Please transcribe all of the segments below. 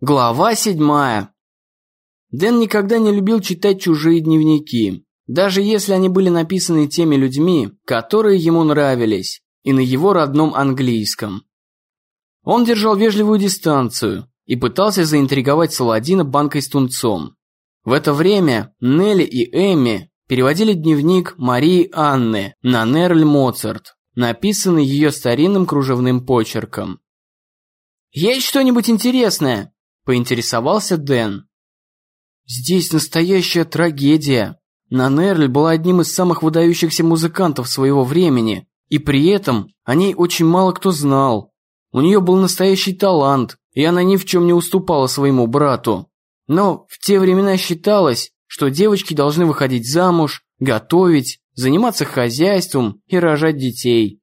Глава седьмая. Дэн никогда не любил читать чужие дневники, даже если они были написаны теми людьми, которые ему нравились, и на его родном английском. Он держал вежливую дистанцию и пытался заинтриговать Саладина банкой с тунцом. В это время Нелли и Эми переводили дневник Марии Анны на Нерль Моцарт, написанный ее старинным кружевным почерком. «Есть что-нибудь интересное?» Поинтересовался Дэн. Здесь настоящая трагедия. Нанерль была одним из самых выдающихся музыкантов своего времени, и при этом о ней очень мало кто знал. У нее был настоящий талант, и она ни в чем не уступала своему брату. Но в те времена считалось, что девочки должны выходить замуж, готовить, заниматься хозяйством и рожать детей.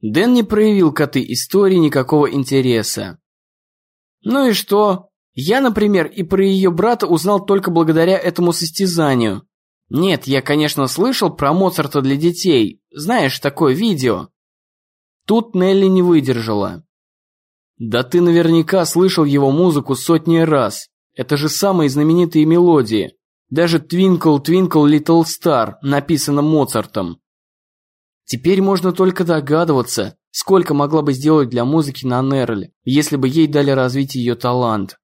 Дэн не проявил к этой истории никакого интереса. Ну и что? Я, например, и про ее брата узнал только благодаря этому состязанию. Нет, я, конечно, слышал про Моцарта для детей. Знаешь, такое видео. Тут Нелли не выдержала. Да ты наверняка слышал его музыку сотни раз. Это же самые знаменитые мелодии. Даже «Twinkle, Twinkle, Little Star» написано Моцартом. Теперь можно только догадываться, Сколько могла бы сделать для музыки на Нерле, если бы ей дали развить ее талант?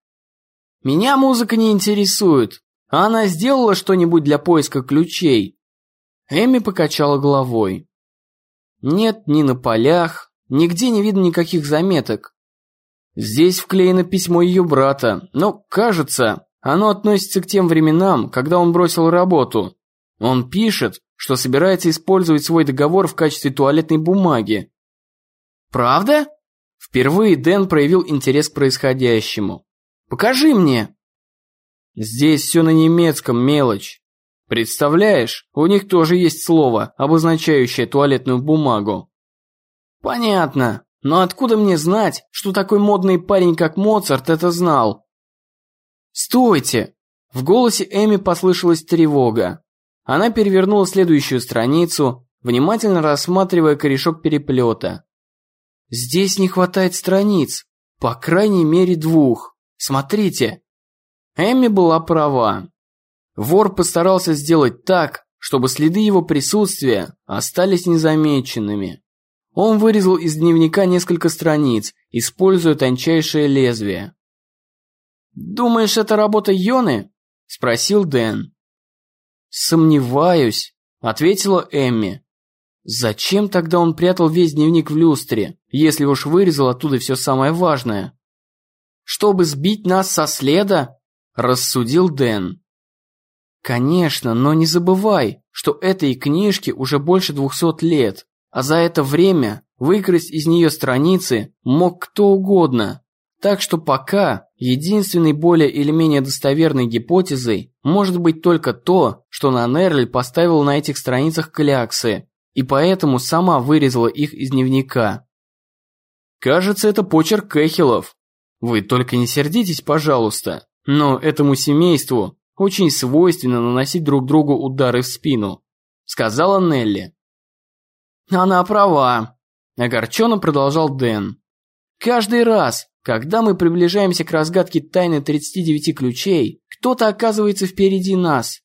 Меня музыка не интересует. Она сделала что-нибудь для поиска ключей? Эми покачала головой. Нет, ни на полях, нигде не видно никаких заметок. Здесь вклеено письмо ее брата, но, кажется, оно относится к тем временам, когда он бросил работу. Он пишет, что собирается использовать свой договор в качестве туалетной бумаги, «Правда?» Впервые Дэн проявил интерес к происходящему. «Покажи мне!» «Здесь все на немецком, мелочь. Представляешь, у них тоже есть слово, обозначающее туалетную бумагу». «Понятно. Но откуда мне знать, что такой модный парень, как Моцарт, это знал?» «Стойте!» В голосе Эми послышалась тревога. Она перевернула следующую страницу, внимательно рассматривая корешок переплета. Здесь не хватает страниц. По крайней мере двух. Смотрите. Эмми была права. Вор постарался сделать так, чтобы следы его присутствия остались незамеченными. Он вырезал из дневника несколько страниц, используя тончайшее лезвие. «Думаешь, это работа Йоны?» – спросил Дэн. «Сомневаюсь», – ответила Эмми. Зачем тогда он прятал весь дневник в люстре, если уж вырезал оттуда все самое важное? Чтобы сбить нас со следа? Рассудил Дэн. Конечно, но не забывай, что этой книжке уже больше двухсот лет, а за это время выкрасть из нее страницы мог кто угодно. Так что пока единственной более или менее достоверной гипотезой может быть только то, что Нанерль поставил на этих страницах кляксы, и поэтому сама вырезала их из дневника. Кажется, это почерк Кэхилов. Вы только не сердитесь, пожалуйста, но этому семейству очень свойственно наносить друг другу удары в спину, сказала Нелли. Она права, огорченно продолжал Дэн. Каждый раз, когда мы приближаемся к разгадке тайны 39 ключей, кто-то оказывается впереди нас.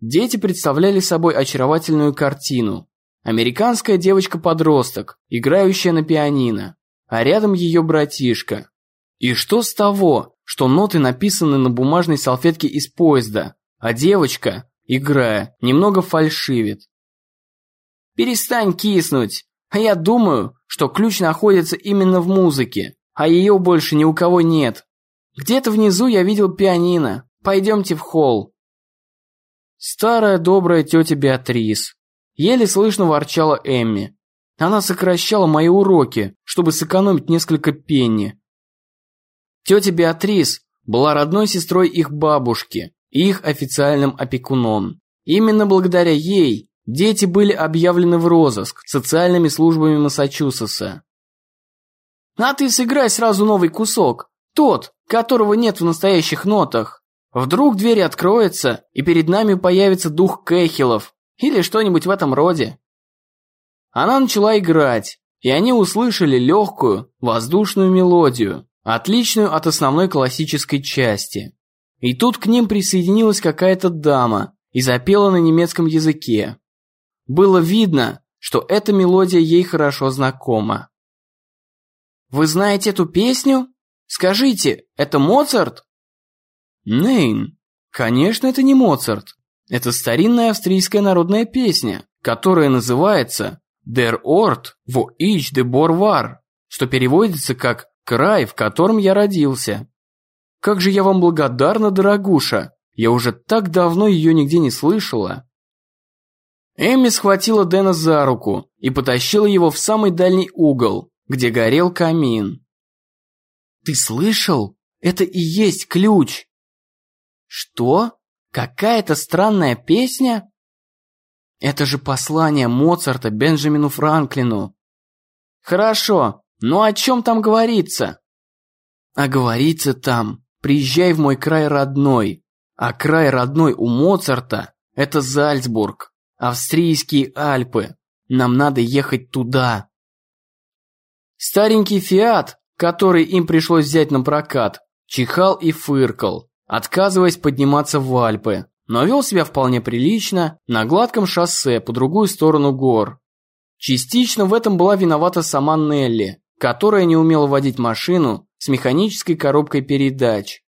Дети представляли собой очаровательную картину. Американская девочка-подросток, играющая на пианино, а рядом ее братишка. И что с того, что ноты написаны на бумажной салфетке из поезда, а девочка, играя, немного фальшивит. «Перестань киснуть, а я думаю, что ключ находится именно в музыке, а ее больше ни у кого нет. Где-то внизу я видел пианино, пойдемте в холл». Старая добрая тетя Беатрис. Еле слышно ворчала Эмми. Она сокращала мои уроки, чтобы сэкономить несколько пенни. Тетя Беатрис была родной сестрой их бабушки и их официальным опекуном. Именно благодаря ей дети были объявлены в розыск социальными службами Массачусетса. «А ты сыграй сразу новый кусок, тот, которого нет в настоящих нотах». Вдруг дверь откроется, и перед нами появится дух Кэхилов, или что-нибудь в этом роде. Она начала играть, и они услышали легкую, воздушную мелодию, отличную от основной классической части. И тут к ним присоединилась какая-то дама и запела на немецком языке. Было видно, что эта мелодия ей хорошо знакома. «Вы знаете эту песню? Скажите, это Моцарт?» «Нейн, конечно, это не Моцарт. Это старинная австрийская народная песня, которая называется «Der Ort, wo ich geboren war», что переводится как «край, в котором я родился». Как же я вам благодарна, дорогуша, я уже так давно ее нигде не слышала. Эми схватила Дэна за руку и потащила его в самый дальний угол, где горел камин. «Ты слышал? Это и есть ключ!» «Что? Какая-то странная песня?» «Это же послание Моцарта Бенджамину Франклину!» «Хорошо, но о чем там говорится?» «А говорится там, приезжай в мой край родной, а край родной у Моцарта – это Зальцбург, австрийские Альпы, нам надо ехать туда». Старенький Фиат, который им пришлось взять на прокат, чихал и фыркал, отказываясь подниматься в Альпы, но вел себя вполне прилично на гладком шоссе по другую сторону гор. Частично в этом была виновата сама Нелли, которая не умела водить машину с механической коробкой передач.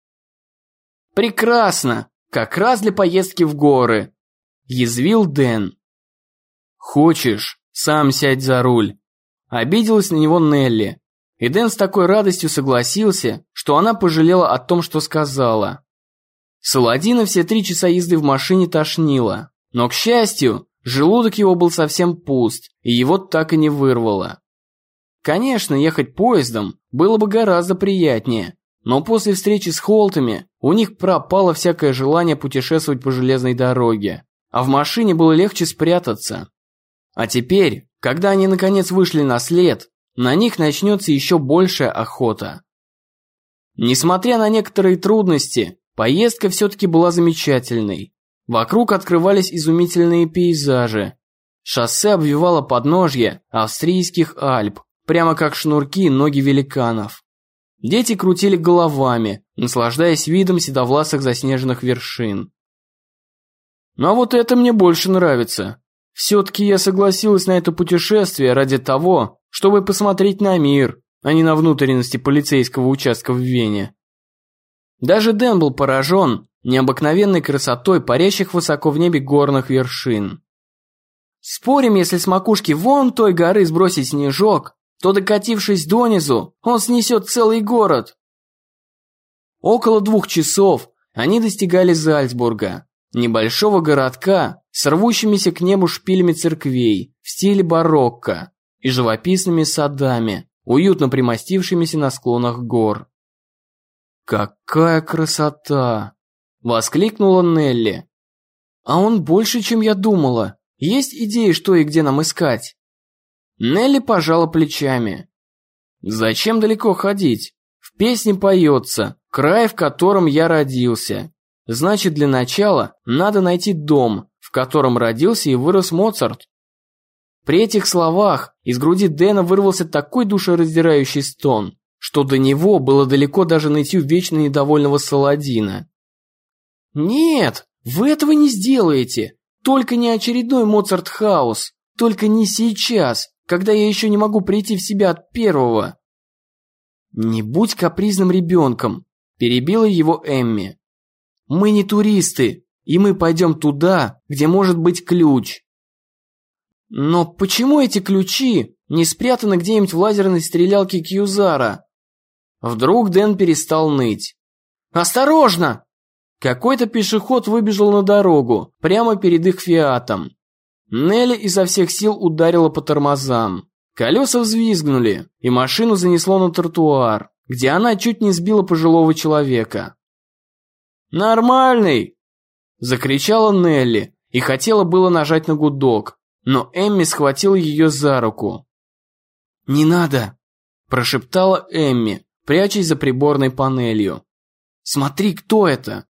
«Прекрасно! Как раз для поездки в горы!» – язвил Дэн. «Хочешь, сам сядь за руль!» Обиделась на него Нелли. И Дэн с такой радостью согласился, что она пожалела о том, что сказала. Саладина все три часа езды в машине тошнило. Но, к счастью, желудок его был совсем пуст, и его так и не вырвало. Конечно, ехать поездом было бы гораздо приятнее, но после встречи с Холтами у них пропало всякое желание путешествовать по железной дороге, а в машине было легче спрятаться. А теперь когда они наконец вышли на след, на них начнется еще большая охота. Несмотря на некоторые трудности, поездка все-таки была замечательной. Вокруг открывались изумительные пейзажи. Шоссе обвивало подножье австрийских Альп, прямо как шнурки ноги великанов. Дети крутили головами, наслаждаясь видом седовласых заснеженных вершин. «А вот это мне больше нравится», все-таки я согласилась на это путешествие ради того, чтобы посмотреть на мир, а не на внутренности полицейского участка в Вене. Даже Дэн был поражен необыкновенной красотой парящих высоко в небе горных вершин. Спорим, если с макушки вон той горы сбросить снежок, то докатившись донизу, он снесет целый город. Около двух часов они достигали Зальцбурга, небольшого городка с рвущимися к небу шпилями церквей в стиле барокко и живописными садами, уютно примостившимися на склонах гор. «Какая красота!» – воскликнула Нелли. «А он больше, чем я думала. Есть идеи, что и где нам искать?» Нелли пожала плечами. «Зачем далеко ходить? В песне поется «Край, в котором я родился». Значит, для начала надо найти дом, в котором родился и вырос Моцарт. При этих словах из груди Дэна вырвался такой душераздирающий стон, что до него было далеко даже найти вечно недовольного Саладина. «Нет, вы этого не сделаете. Только не очередной Моцарт-хаус. Только не сейчас, когда я еще не могу прийти в себя от первого». «Не будь капризным ребенком», – перебила его Эмми. Мы не туристы, и мы пойдем туда, где может быть ключ. Но почему эти ключи не спрятаны где-нибудь в лазерной стрелялке Кьюзара? Вдруг Дэн перестал ныть. «Осторожно!» Какой-то пешеход выбежал на дорогу, прямо перед их фиатом. Нелли изо всех сил ударила по тормозам. Колеса взвизгнули, и машину занесло на тротуар, где она чуть не сбила пожилого человека. «Нормальный!» Закричала Нелли и хотела было нажать на гудок, но Эмми схватила ее за руку. «Не надо!» – прошептала Эмми, прячась за приборной панелью. «Смотри, кто это!